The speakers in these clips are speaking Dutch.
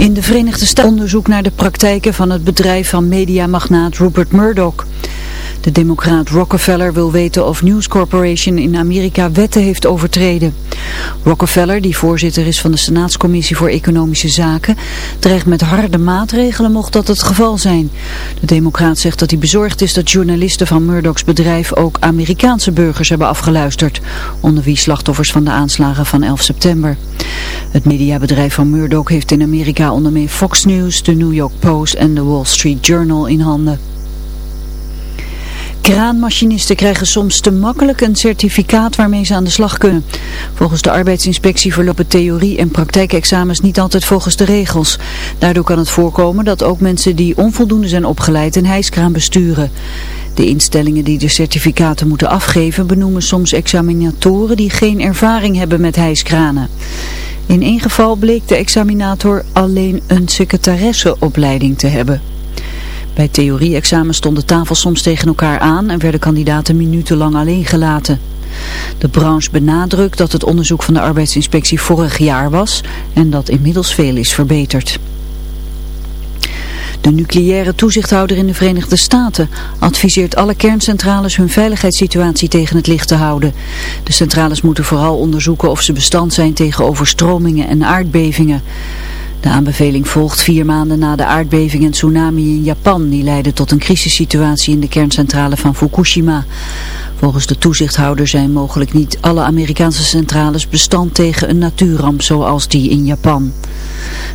In de Verenigde Staten onderzoek naar de praktijken van het bedrijf van mediamagnaat Rupert Murdoch. De democraat Rockefeller wil weten of News Corporation in Amerika wetten heeft overtreden. Rockefeller, die voorzitter is van de Senaatscommissie voor Economische Zaken, dreigt met harde maatregelen mocht dat het geval zijn. De democraat zegt dat hij bezorgd is dat journalisten van Murdochs bedrijf ook Amerikaanse burgers hebben afgeluisterd, onder wie slachtoffers van de aanslagen van 11 september. Het mediabedrijf van Murdoch heeft in Amerika onder meer Fox News, de New York Post en de Wall Street Journal in handen. Kraanmachinisten krijgen soms te makkelijk een certificaat waarmee ze aan de slag kunnen. Volgens de arbeidsinspectie verlopen theorie- en praktijkexamens niet altijd volgens de regels. Daardoor kan het voorkomen dat ook mensen die onvoldoende zijn opgeleid een hijskraan besturen. De instellingen die de certificaten moeten afgeven benoemen soms examinatoren die geen ervaring hebben met hijskranen. In één geval bleek de examinator alleen een secretaresseopleiding te hebben. Bij theorie-examens stonden tafels soms tegen elkaar aan en werden kandidaten minutenlang alleen gelaten. De branche benadrukt dat het onderzoek van de arbeidsinspectie vorig jaar was en dat inmiddels veel is verbeterd. De nucleaire toezichthouder in de Verenigde Staten adviseert alle kerncentrales hun veiligheidssituatie tegen het licht te houden. De centrales moeten vooral onderzoeken of ze bestand zijn tegen overstromingen en aardbevingen. De aanbeveling volgt vier maanden na de aardbeving en tsunami in Japan. Die leidde tot een crisissituatie in de kerncentrale van Fukushima. Volgens de toezichthouder zijn mogelijk niet alle Amerikaanse centrales bestand tegen een natuurramp zoals die in Japan.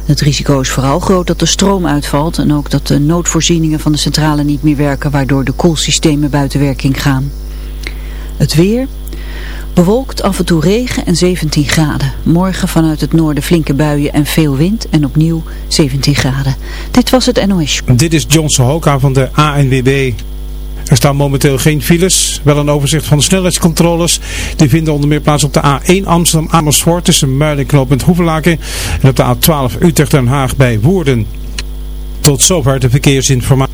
Het risico is vooral groot dat de stroom uitvalt en ook dat de noodvoorzieningen van de centrale niet meer werken waardoor de koelsystemen buiten werking gaan. Het weer... Bewolkt, af en toe regen en 17 graden. Morgen vanuit het noorden flinke buien en veel wind en opnieuw 17 graden. Dit was het NOS. Dit is Johnson Hoka van de ANWB. Er staan momenteel geen files, wel een overzicht van de snelheidscontroles. Die vinden onder meer plaats op de A1 Amsterdam-Amersfoort tussen Muiden en knooppunt Hoevelaken. En op de A12 Utrecht-Den Haag bij Woerden. Tot zover de verkeersinformatie.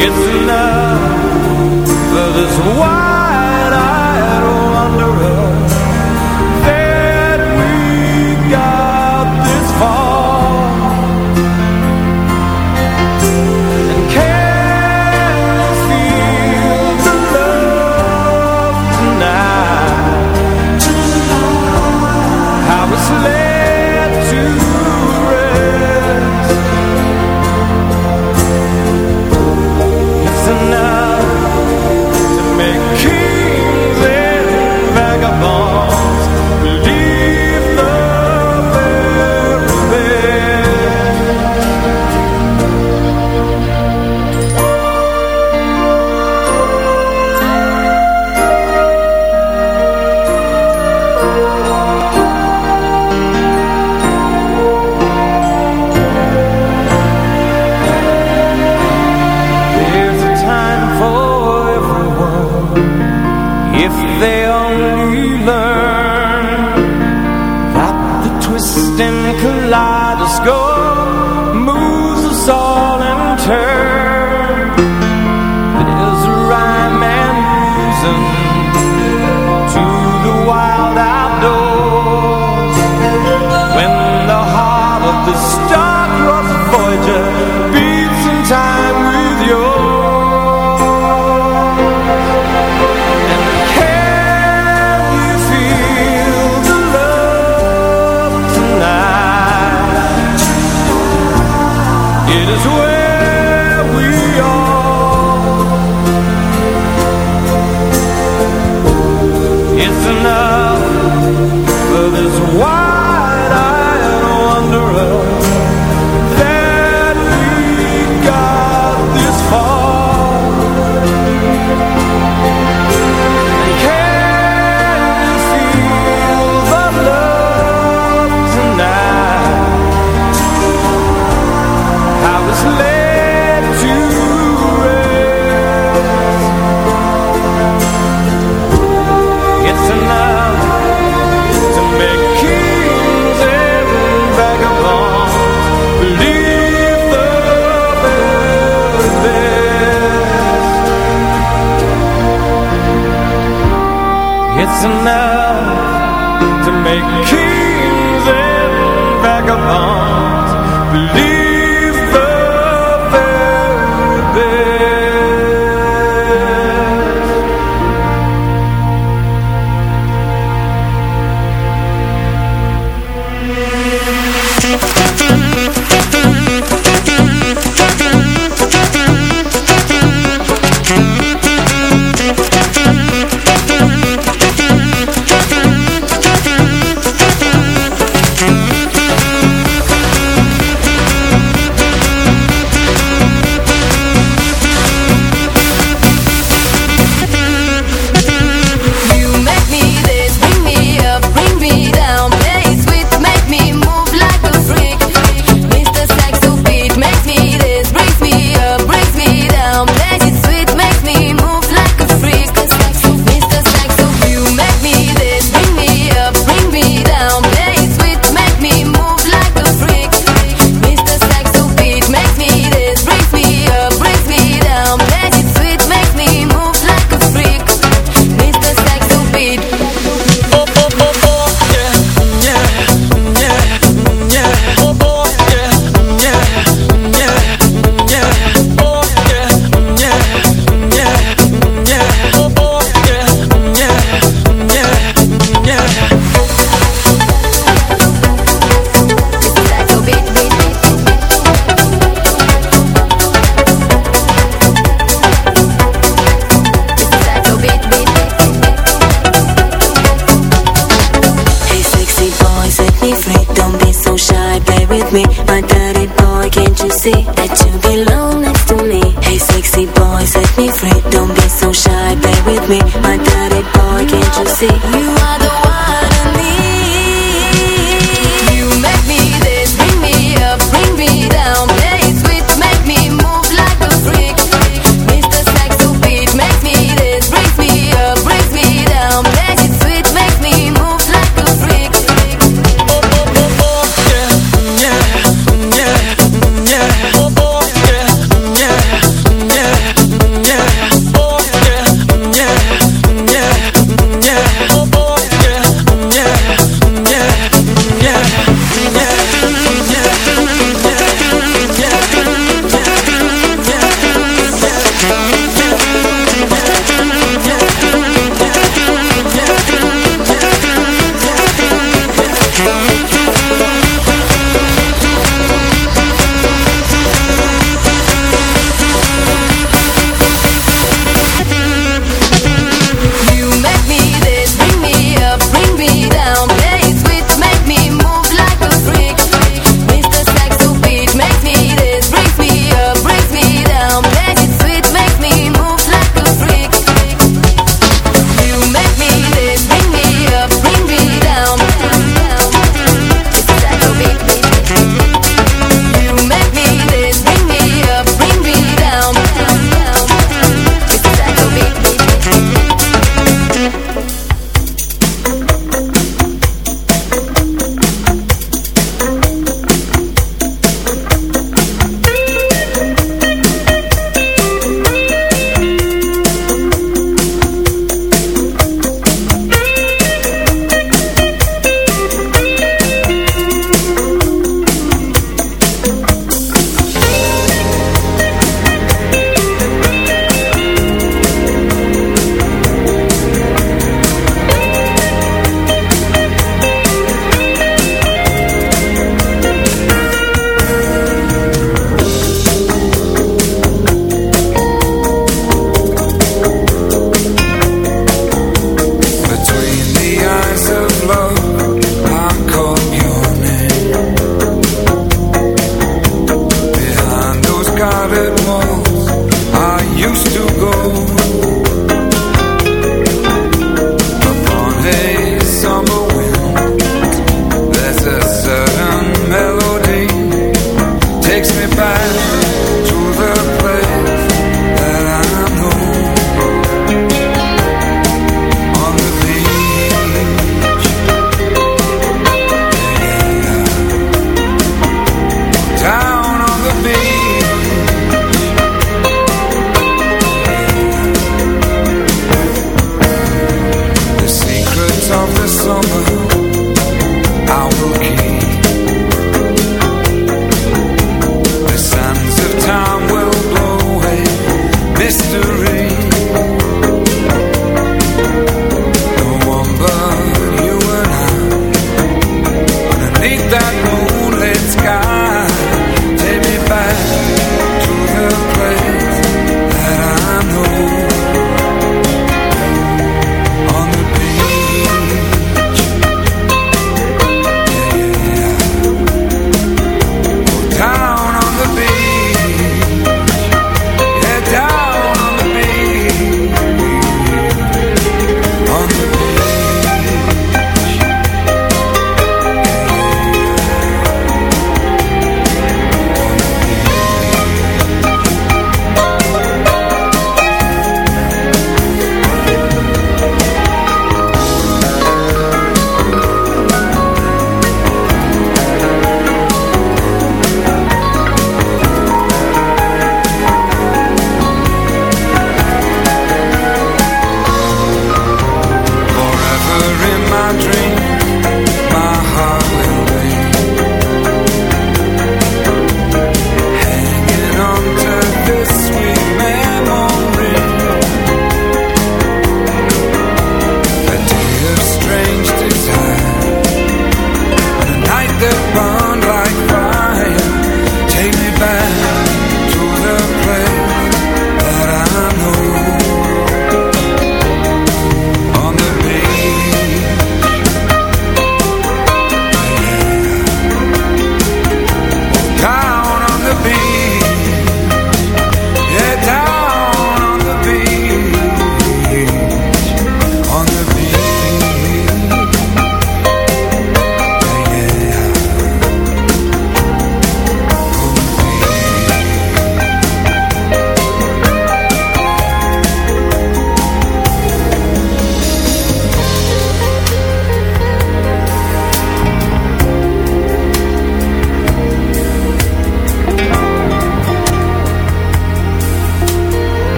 It's enough for this wide-eyed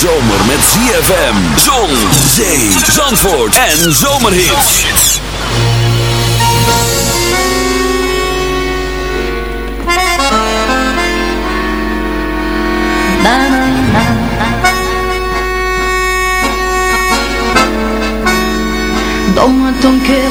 zomer met ZFM, zon, zee, zandvoort en zomerhits. Donne-moi ton cœur,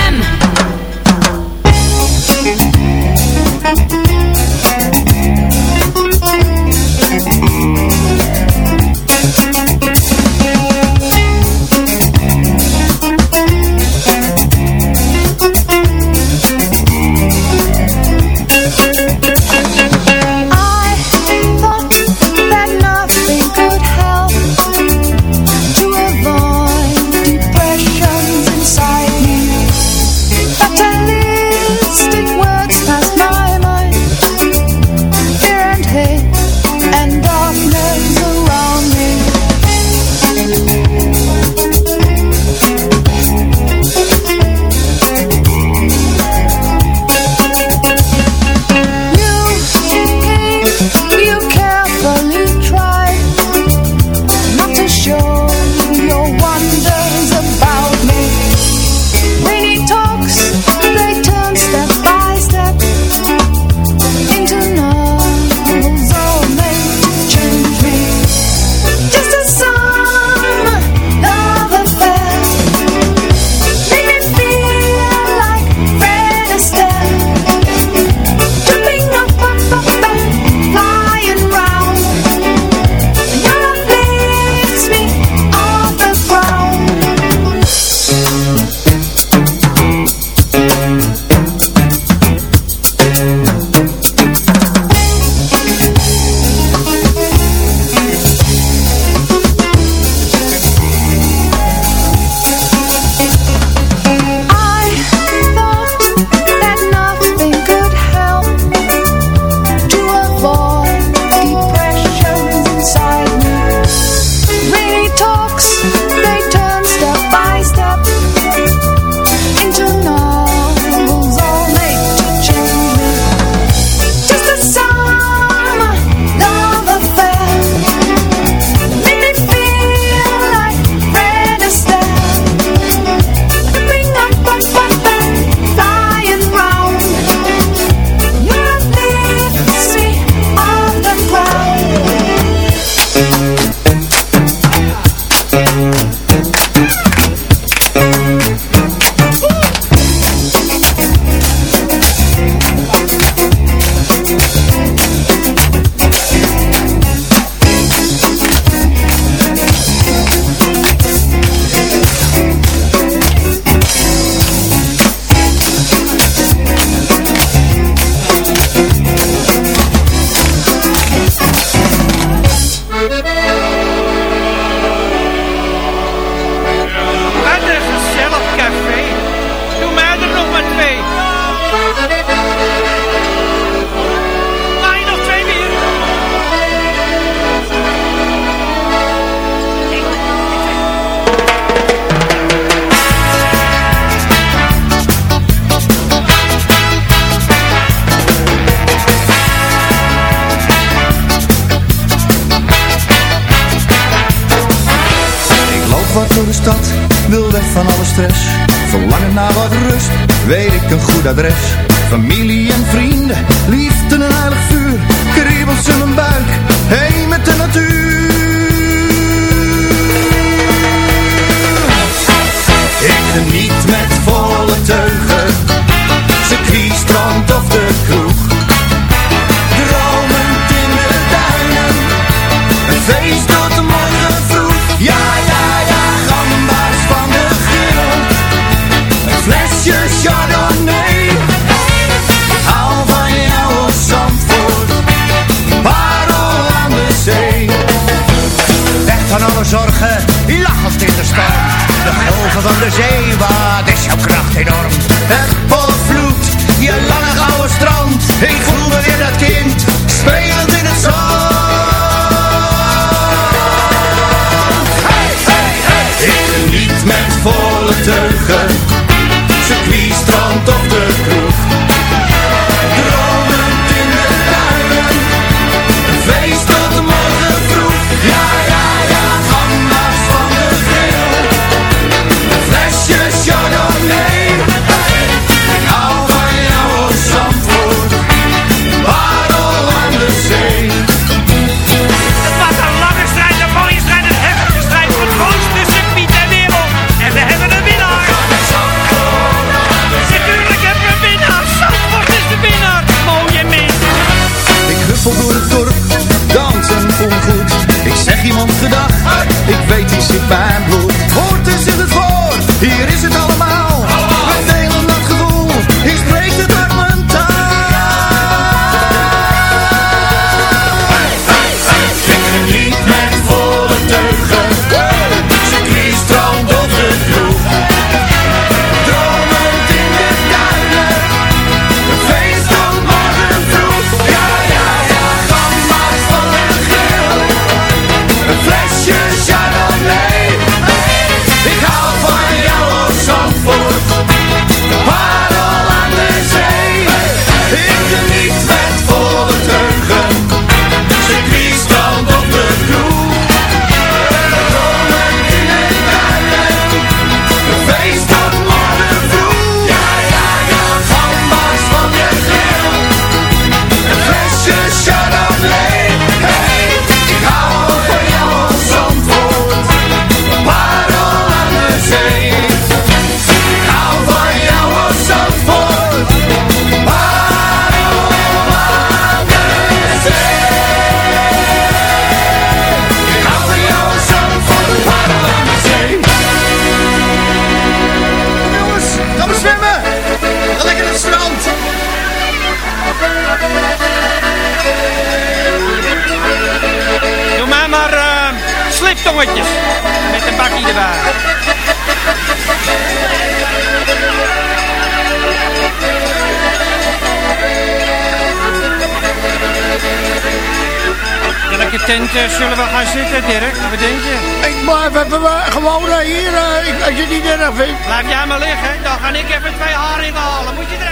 Eh, zullen we gaan zitten, Dirk? We denken. Eh, eh, ik blijf even gewoon hier, als je het niet erg vindt. Blijf jij maar liggen, dan ga ik even twee haringen halen. Moet je er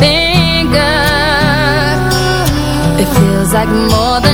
finger It feels like more than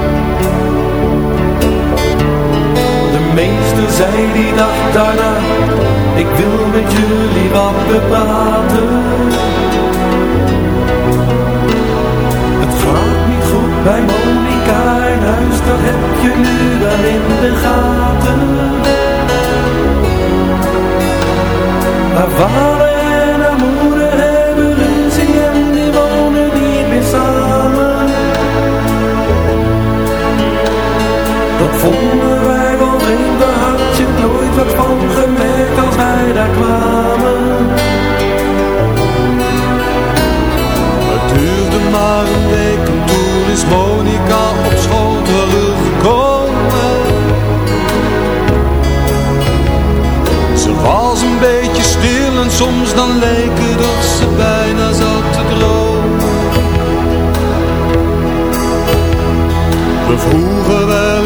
Zei die dag daarna, ik wil met jullie wat praten. Het gaat niet goed bij Monika in huis, dat heb je nu wel in de gaten. Haar vader en haar moeder hebben ruzie en die wonen niet meer samen. Dat vonden wij wel vreemd, nooit wat van gemerkt als wij daar kwamen. Het duurde maar een week en toen is Monica op school teruggekomen. Ze was een beetje stil en soms dan leek het of ze bijna zat te dromen. We vroegen